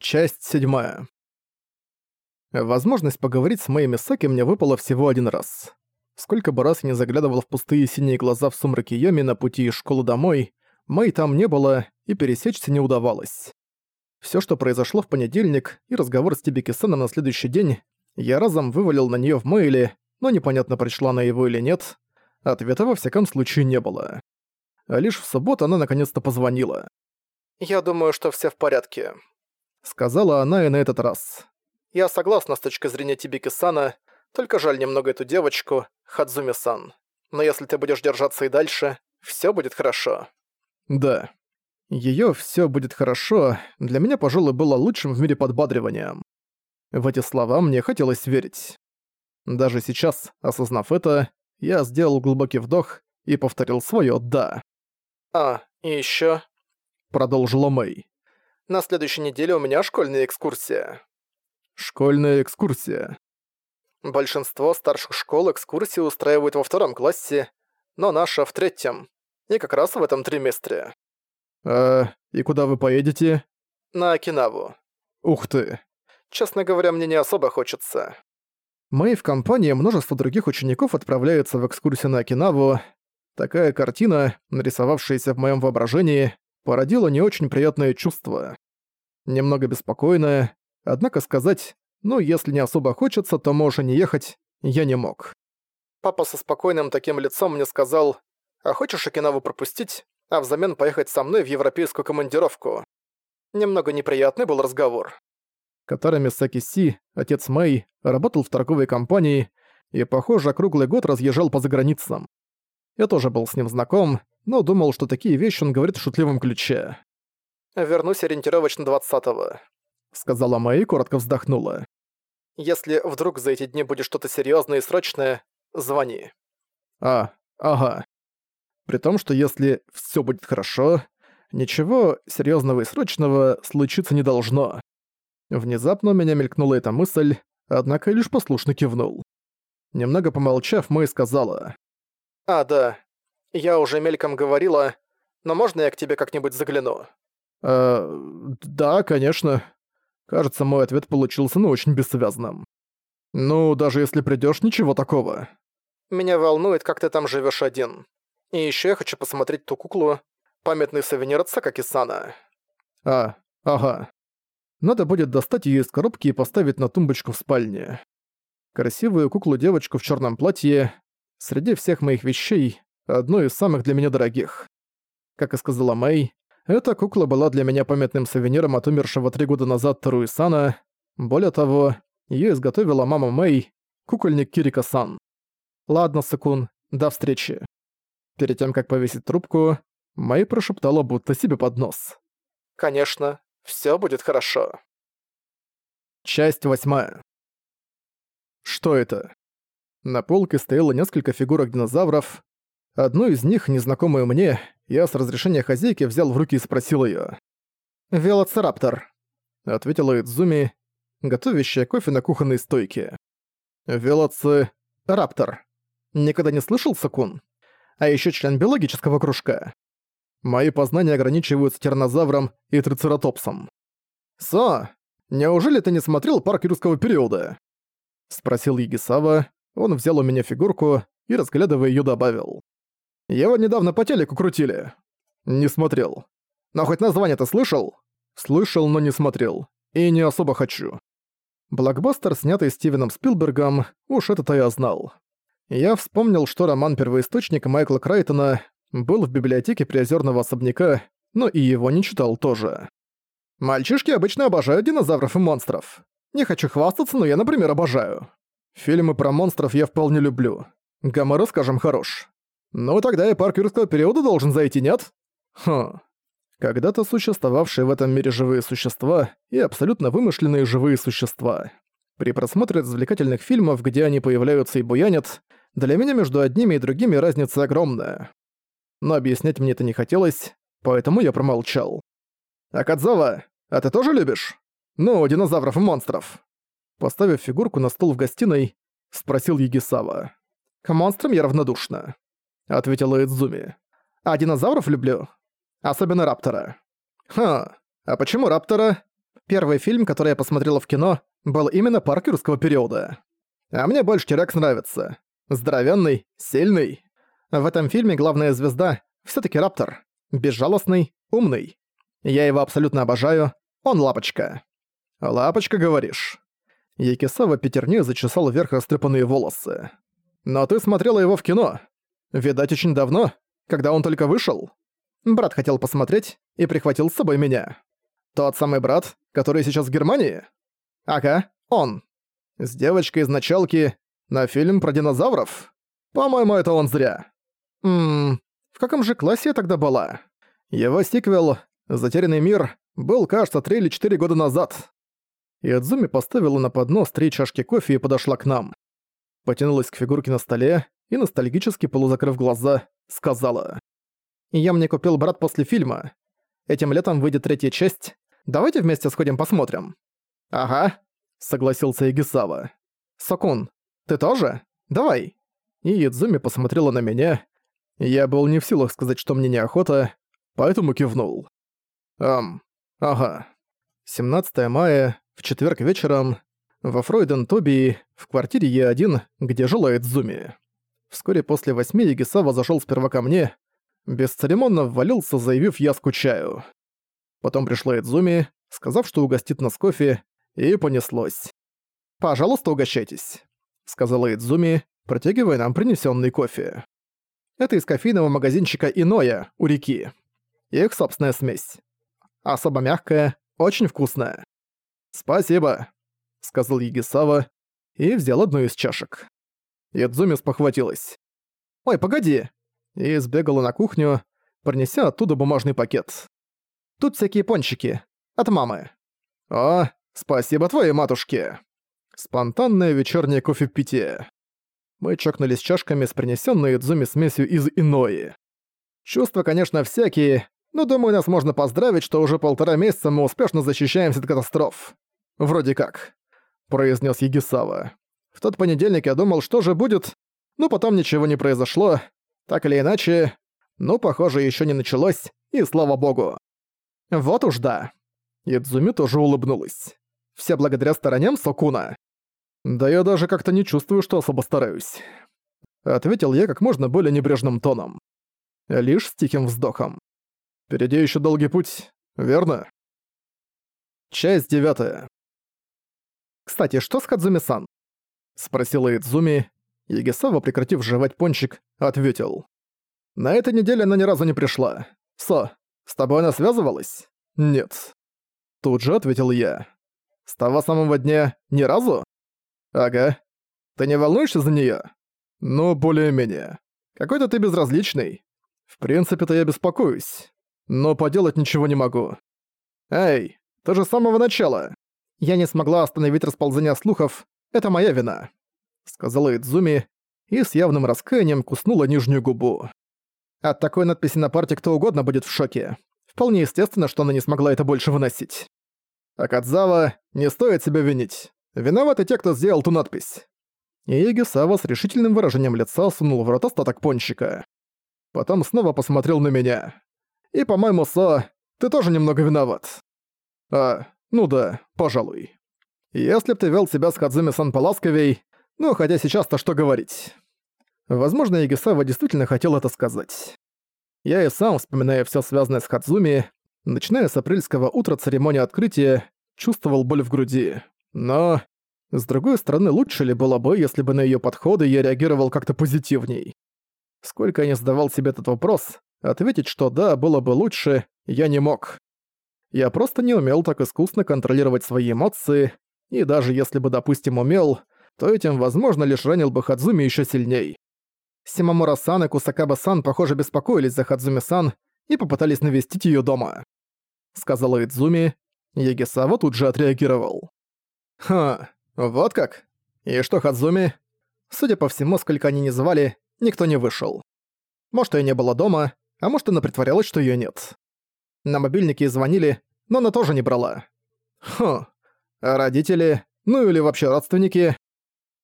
Часть седьмая. Возможность поговорить с моими Саки мне выпала всего один раз. Сколько бы раз я не заглядывал в пустые синие глаза в сумраке Йоми на пути из школы домой, Мэй там не было, и пересечься не удавалось. Все, что произошло в понедельник, и разговор с Тибики Сэном на следующий день, я разом вывалил на нее в мейле, но непонятно, пришла она его или нет. Ответа во всяком случае не было. А лишь в субботу она наконец-то позвонила. «Я думаю, что все в порядке», Сказала она и на этот раз. «Я согласна с точки зрения Тибики-сана, только жаль немного эту девочку, Хадзуми-сан. Но если ты будешь держаться и дальше, все будет хорошо». Да. Её «всё будет хорошо» для меня, пожалуй, было лучшим в мире подбадриванием. В эти слова мне хотелось верить. Даже сейчас, осознав это, я сделал глубокий вдох и повторил своё «да». «А, и ещё...» — продолжила Мэй. На следующей неделе у меня школьная экскурсия». «Школьная экскурсия». Большинство старших школ экскурсии устраивают во втором классе, но наша в третьем. И как раз в этом триместре. «А, и куда вы поедете?» «На Окинаву». «Ух ты». Честно говоря, мне не особо хочется. Мы в компании множество других учеников отправляются в экскурсию на Окинаву. Такая картина, нарисовавшаяся в моем воображении, породило не очень приятное чувство. Немного беспокойное, однако сказать «ну, если не особо хочется, то можешь не ехать» я не мог. Папа со спокойным таким лицом мне сказал «а хочешь Окинаву пропустить, а взамен поехать со мной в европейскую командировку?» Немного неприятный был разговор. Катара Мисаки Си, отец Мэй, работал в торговой компании и, похоже, круглый год разъезжал по заграницам. Я тоже был с ним знаком, но думал, что такие вещи он говорит в шутливом ключе. «Вернусь ориентировочно 20-го», — сказала Мэй и коротко вздохнула. «Если вдруг за эти дни будет что-то серьёзное и срочное, звони». «А, ага. При том, что если всё будет хорошо, ничего серьёзного и срочного случиться не должно». Внезапно у меня мелькнула эта мысль, однако я лишь послушно кивнул. Немного помолчав, Мэй сказала. «А, да, я уже мельком говорила, но можно я к тебе как-нибудь загляну?» «Э, да, конечно». Кажется, мой ответ получился ну очень бессвязным. «Ну, даже если придёшь, ничего такого». «Меня волнует, как ты там живёшь один. И ещё я хочу посмотреть ту куклу, памятный сувенир от Сакаки-сана». «А, ага. Надо будет достать её из коробки и поставить на тумбочку в спальне. Красивую куклу-девочку в чёрном платье, среди всех моих вещей, одной из самых для меня дорогих. Как и сказала Мэй, эта кукла была для меня памятным сувениром от умершего три года назад Таруисана. Более того, ее изготовила мама Мэй, кукольник Кирика-сан. Ладно, Сакун, до встречи. Перед тем, как повесить трубку, Мэй прошептала будто себе под нос. «Конечно, все будет хорошо». Часть восьмая. Что это? На полке стояло несколько фигурок динозавров. Одну из них, незнакомую мне, я с разрешения хозяйки взял в руки и спросил её. «Велоцираптор», — ответила Идзуми, готовящая кофе на кухонной стойке. «Велоци... Раптор. Никогда не слышал, Сакун? А ещё член биологического кружка. Мои познания ограничиваются тернозавром и трицератопсом». «Со, неужели ты не смотрел парк юрского периода?» — спросил Егисава. Он взял у меня фигурку и, разглядывая её, добавил. Его недавно по телеку крутили. Не смотрел. Но хоть название-то слышал? Слышал, но не смотрел. И не особо хочу. Блокбастер, снятый Стивеном Спилбергом, уж это-то я знал. Я вспомнил, что роман первоисточника Майкла Крайтона был в библиотеке приозерного особняка, но и его не читал тоже. Мальчишки обычно обожают динозавров и монстров. Не хочу хвастаться, но я, например, обожаю. Фильмы про монстров я вполне люблю. Гомеро, скажем, хорош. Ну тогда и парк юрского периода должен зайти, нет? Хм. Когда-то существовавшие в этом мире живые существа и абсолютно вымышленные живые существа. При просмотре развлекательных фильмов, где они появляются и буянят, для меня между одними и другими разница огромная. Но объяснять мне это не хотелось, поэтому я промолчал. «Акадзава, а ты тоже любишь? Ну, динозавров и монстров?» Поставив фигурку на стол в гостиной, спросил Егисава. «К монстрам я равнодушна. — ответила Идзуми. «А динозавров люблю. Особенно раптора». «Ха, а почему раптора?» Первый фильм, который я посмотрела в кино, был именно парк юрского периода. А мне больше Терекс нравится. Здоровенный, сильный. В этом фильме главная звезда все таки Раптор. Безжалостный, умный. Я его абсолютно обожаю. Он лапочка. «Лапочка, говоришь?» Якисава пятерней зачесал вверх растрепанные волосы. «Но ты смотрела его в кино. Видать, очень давно, когда он только вышел. Брат хотел посмотреть и прихватил с собой меня. Тот самый брат, который сейчас в Германии? Ага, он. С девочкой из началки на фильм про динозавров? По-моему, это он зря. Ммм, в каком же классе я тогда была? Его сиквел «Затерянный мир» был, кажется, три или четыре года назад. Идзуми поставила на поднос три чашки кофе и подошла к нам. Потянулась к фигурке на столе и, ностальгически полузакрыв глаза, сказала. «Я мне купил брат после фильма. Этим летом выйдет третья часть. Давайте вместе сходим посмотрим». «Ага», — согласился Игисава. «Сокун, ты тоже? Давай». И Идзуми посмотрела на меня. Я был не в силах сказать, что мне неохота, поэтому кивнул. «Ам, ага. 17 мая, в четверг вечером, во Фройден Тоби, в квартире Е1, где жила Эдзуми. Вскоре после восьми Егисава зашел сперва ко мне, бесцеремонно ввалился, заявив «я скучаю». Потом пришла Эдзуми, сказав, что угостит нас кофе, и понеслось. «Пожалуйста, угощайтесь», — сказала Эдзуми, протягивая нам принесенный кофе. Это из кофейного магазинчика Иноя, у реки. Их собственная смесь. Особо мягкая, очень вкусная. «Спасибо», — сказал Егисава и взял одну из чашек. Ядзуми спохватилась. «Ой, погоди!» И сбегала на кухню, принеся оттуда бумажный пакет. «Тут всякие пончики. От мамы». «О, спасибо твоей матушке!» Спонтанное вечернее кофе-питие. Мы чокнулись чашками с принесенной Идзуми смесью из Инои. Чувства, конечно, всякие, но думаю, нас можно поздравить, что уже полтора месяца мы успешно защищаемся от катастроф. Вроде как», — произнес Егисава. «В тот понедельник я думал, что же будет, но потом ничего не произошло. Так или иначе, ну, похоже, еще не началось, и слава богу». «Вот уж да». Идзуми тоже улыбнулась. «Все благодаря стараниям Сокуна». «Да я даже как-то не чувствую, что особо стараюсь», — ответил я как можно более небрежным тоном. Лишь с тихим вздохом. «Впереди еще долгий путь, верно?» Часть девятая. «Кстати, что с Хадзуми-сан?» — спросила Идзуми. Егисава, прекратив жевать пончик, ответил. «На этой неделе она ни разу не пришла. Со, с тобой она связывалась?» «Нет». Тут же ответил я. «С того самого дня ни разу?» «Ага. Ты не волнуешься за неё?» «Ну, более-менее. Какой-то ты безразличный. В принципе-то я беспокоюсь. Но поделать ничего не могу. Эй, ты же самого начала!» Я не смогла остановить расползание слухов. Это моя вина», — сказала Идзуми и с явным раскаянием куснула нижнюю губу. От такой надписи на парте кто угодно будет в шоке. Вполне естественно, что она не смогла это больше выносить. А Кадзава не стоит себя винить. Виноваты те, кто сделал ту надпись. И Егисава с решительным выражением лица сунул в рот остаток пончика. Потом снова посмотрел на меня. И, по-моему, Со, ты тоже немного виноват. А, ну да, пожалуй. Если б ты вел себя с Хадзуми-сан поласковей, ну хотя сейчас-то что говорить. Возможно, Егисава действительно хотел это сказать. Я и сам, вспоминая все связанное с Хадзуми, начиная с апрельского утра церемонии открытия, чувствовал боль в груди. Но, с другой стороны, лучше ли было бы, если бы на ее подходы я реагировал как-то позитивней? Сколько я не задавал себе этот вопрос, ответить, что да, было бы лучше, я не мог. Я просто не умел так искусно контролировать свои эмоции, и даже если бы, допустим, умел, то этим, возможно, лишь ранил бы Хадзуми еще сильней. Симамура-сан и Кусакаба-сан, похоже, беспокоились за Хадзуми-сан и попытались навестить ее дома. Сказала Идзуми, Ягисава тут же отреагировал. «Ха, вот как? И что Хадзуми?» Судя по всему, сколько они не звали, никто не вышел. Может, ее не было дома, а может, она притворялась, что ее нет. На мобильнике звонили, но она тоже не брала. Хм. Родители, ну или вообще родственники.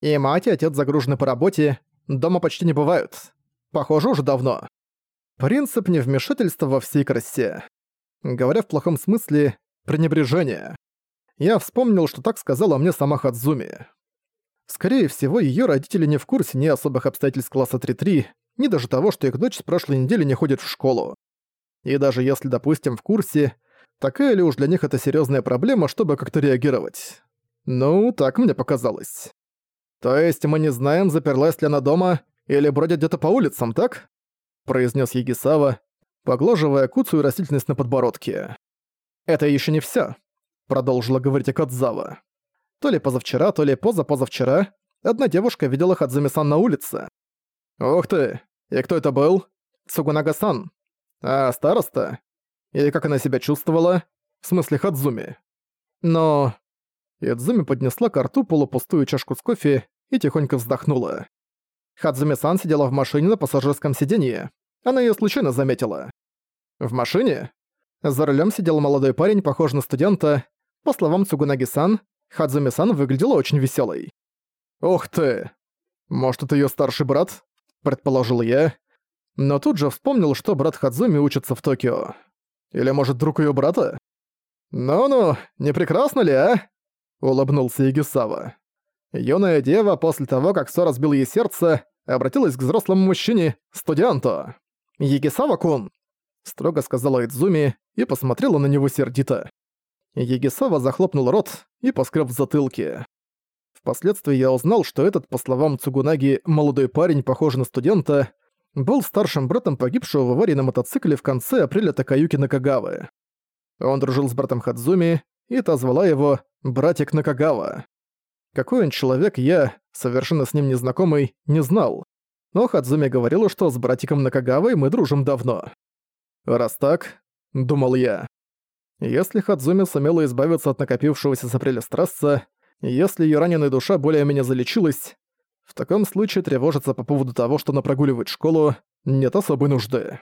И мать и отец загружены по работе, дома почти не бывают. Похоже, уже давно. Принцип невмешательства во всей красе. Говоря в плохом смысле, пренебрежение. я вспомнил, что так сказала мне сама Хадзуми. Скорее всего, её родители не в курсе ни особых обстоятельств класса 3-3, ни даже того, что их дочь с прошлой недели не ходит в школу. И даже если, допустим, в курсе, такая ли уж для них это серьёзная проблема, чтобы как-то реагировать. Ну, так мне показалось. То есть мы не знаем, заперлась ли она дома или бродит где-то по улицам, так? произнес Егисава, поглаживая куцую растительность на подбородке. Это еще не все, продолжила говорить Акадзава. То ли позавчера, то ли позапозавчера одна девушка видела Хадзуми-сан на улице. Ух ты! И кто это был? Сугунага-сан. А, староста? И как она себя чувствовала? В смысле Хадзуми. Но... Идзуми поднесла к рту полупустую чашку с кофе и тихонько вздохнула. Хадзуми-сан сидела в машине на пассажирском сиденье. Она её случайно заметила. В машине? За рулем сидел молодой парень, похожий на студента. По словам Цугунаги-сан, Хадзуми-сан выглядела очень веселой. «Ух ты! Может, это её старший брат?» – предположил я. Но тут же вспомнил, что брат Хадзуми учится в Токио. Или, может, друг её брата? «Ну-ну, не прекрасно ли, а?» – улыбнулся Игисава. Юная дева после того, как Сора разбил ей сердце, обратилась к взрослому мужчине, студенту. «Егисава-кун!» – строго сказала Идзуми и посмотрела на него сердито. Егисава захлопнул рот и поскреб в затылке. Впоследствии я узнал, что этот, по словам Цугунаги, молодой парень, похожий на студента, был старшим братом погибшего в аварии на мотоцикле в конце апреля Такаюки Накагавы. Он дружил с братом Хадзуми, и та звала его «братик Накагава». Какой он человек, я, совершенно с ним незнакомый, не знал. Но Хадзуми говорила, что с братиком Накагавой мы дружим давно. Раз так, думал я. Если Хадзуми сумела избавиться от накопившегося с апреля стресса, если её раненая душа более-менее залечилась, в таком случае тревожиться по поводу того, что она прогуливает школу, нет особой нужды.